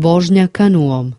vožnja kanuom.